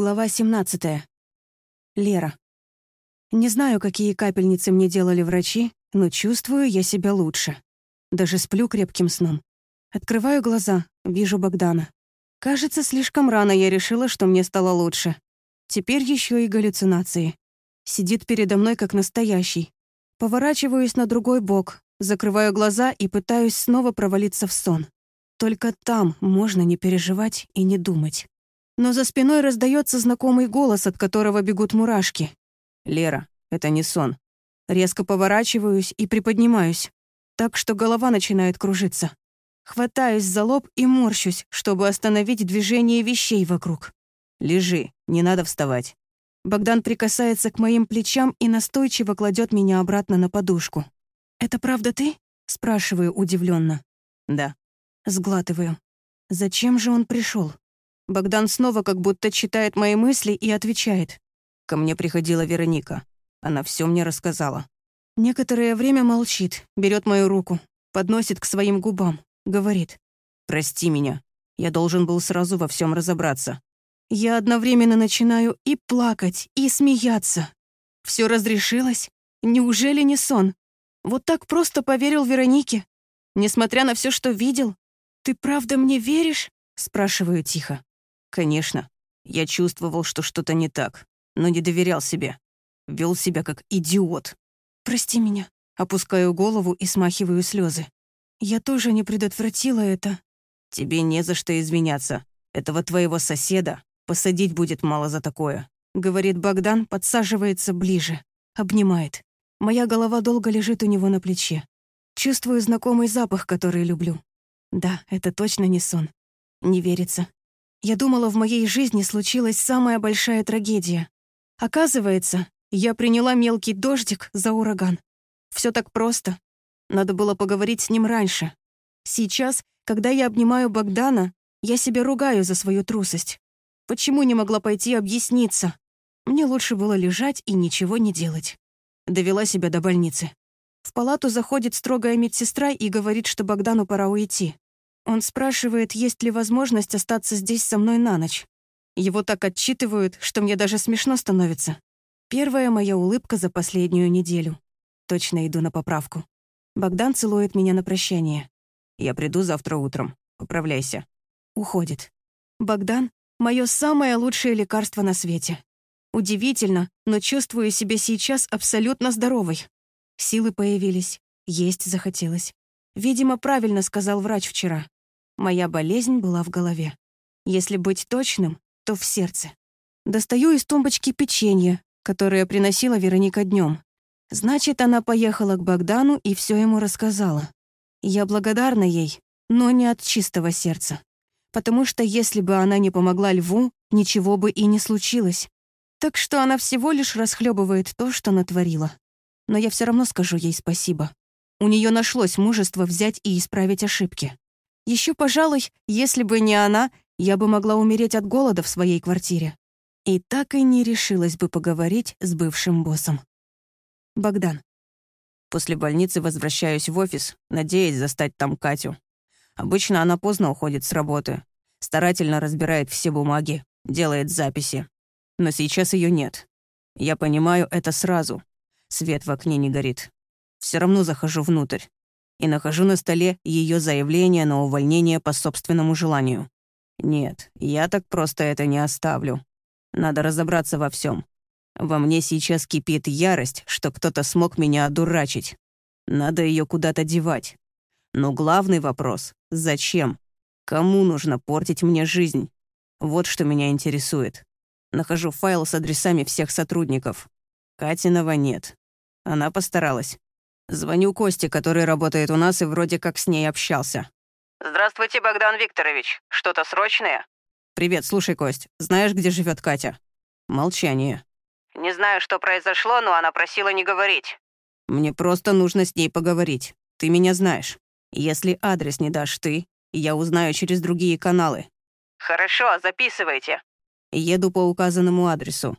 Глава 17. Лера. Не знаю, какие капельницы мне делали врачи, но чувствую я себя лучше. Даже сплю крепким сном. Открываю глаза, вижу Богдана. Кажется, слишком рано я решила, что мне стало лучше. Теперь еще и галлюцинации. Сидит передо мной как настоящий. Поворачиваюсь на другой бок, закрываю глаза и пытаюсь снова провалиться в сон. Только там можно не переживать и не думать но за спиной раздается знакомый голос, от которого бегут мурашки. «Лера, это не сон». Резко поворачиваюсь и приподнимаюсь, так что голова начинает кружиться. Хватаюсь за лоб и морщусь, чтобы остановить движение вещей вокруг. «Лежи, не надо вставать». Богдан прикасается к моим плечам и настойчиво кладет меня обратно на подушку. «Это правда ты?» — спрашиваю удивленно. «Да». Сглатываю. «Зачем же он пришел? Богдан снова как будто читает мои мысли и отвечает. Ко мне приходила Вероника. Она все мне рассказала. Некоторое время молчит, берет мою руку, подносит к своим губам, говорит. «Прости меня. Я должен был сразу во всем разобраться». Я одновременно начинаю и плакать, и смеяться. Все разрешилось? Неужели не сон? Вот так просто поверил Веронике? Несмотря на все, что видел? Ты правда мне веришь? Спрашиваю тихо. Конечно, я чувствовал, что что-то не так, но не доверял себе. Вел себя как идиот. «Прости меня». Опускаю голову и смахиваю слезы. Я тоже не предотвратила это. Тебе не за что извиняться. Этого твоего соседа посадить будет мало за такое. Говорит Богдан, подсаживается ближе. Обнимает. Моя голова долго лежит у него на плече. Чувствую знакомый запах, который люблю. Да, это точно не сон. Не верится. Я думала, в моей жизни случилась самая большая трагедия. Оказывается, я приняла мелкий дождик за ураган. Все так просто. Надо было поговорить с ним раньше. Сейчас, когда я обнимаю Богдана, я себя ругаю за свою трусость. Почему не могла пойти объясниться? Мне лучше было лежать и ничего не делать. Довела себя до больницы. В палату заходит строгая медсестра и говорит, что Богдану пора уйти. Он спрашивает, есть ли возможность остаться здесь со мной на ночь. Его так отчитывают, что мне даже смешно становится. Первая моя улыбка за последнюю неделю. Точно иду на поправку. Богдан целует меня на прощание. «Я приду завтра утром. Поправляйся». Уходит. Богдан — мое самое лучшее лекарство на свете. Удивительно, но чувствую себя сейчас абсолютно здоровой. Силы появились, есть захотелось. Видимо, правильно сказал врач вчера. Моя болезнь была в голове. Если быть точным, то в сердце. Достаю из тумбочки печенье, которое приносила Вероника днем. Значит, она поехала к Богдану и все ему рассказала. Я благодарна ей, но не от чистого сердца. Потому что если бы она не помогла Льву, ничего бы и не случилось. Так что она всего лишь расхлебывает то, что натворила. Но я все равно скажу ей спасибо. У нее нашлось мужество взять и исправить ошибки. Еще, пожалуй, если бы не она, я бы могла умереть от голода в своей квартире. И так и не решилась бы поговорить с бывшим боссом. Богдан. После больницы возвращаюсь в офис, надеясь застать там Катю. Обычно она поздно уходит с работы, старательно разбирает все бумаги, делает записи. Но сейчас ее нет. Я понимаю это сразу. Свет в окне не горит. Все равно захожу внутрь и нахожу на столе ее заявление на увольнение по собственному желанию. Нет, я так просто это не оставлю. Надо разобраться во всем. Во мне сейчас кипит ярость, что кто-то смог меня одурачить. Надо ее куда-то девать. Но главный вопрос — зачем? Кому нужно портить мне жизнь? Вот что меня интересует. Нахожу файл с адресами всех сотрудников. Катинова нет. Она постаралась. Звоню Косте, который работает у нас и вроде как с ней общался. «Здравствуйте, Богдан Викторович. Что-то срочное?» «Привет, слушай, Кость, знаешь, где живет Катя?» Молчание. «Не знаю, что произошло, но она просила не говорить». «Мне просто нужно с ней поговорить. Ты меня знаешь. Если адрес не дашь ты, я узнаю через другие каналы». «Хорошо, записывайте». Еду по указанному адресу.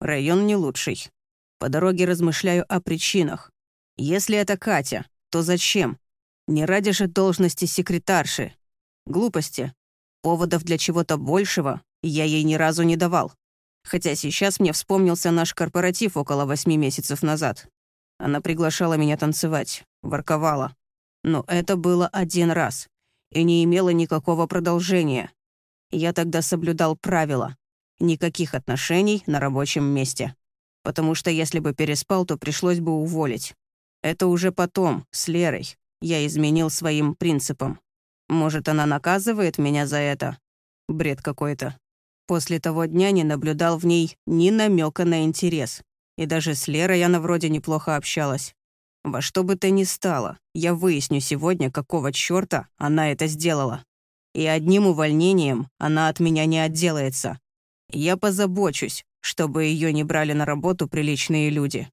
Район не лучший. По дороге размышляю о причинах. Если это Катя, то зачем? Не ради же должности секретарши. Глупости. Поводов для чего-то большего я ей ни разу не давал. Хотя сейчас мне вспомнился наш корпоратив около восьми месяцев назад. Она приглашала меня танцевать, ворковала. Но это было один раз и не имело никакого продолжения. Я тогда соблюдал правила. Никаких отношений на рабочем месте. Потому что если бы переспал, то пришлось бы уволить. Это уже потом, с Лерой, я изменил своим принципам. Может, она наказывает меня за это? Бред какой-то. После того дня не наблюдал в ней ни намека на интерес. И даже с Лерой она вроде неплохо общалась. Во что бы то ни стало, я выясню сегодня, какого чёрта она это сделала. И одним увольнением она от меня не отделается. Я позабочусь, чтобы ее не брали на работу приличные люди.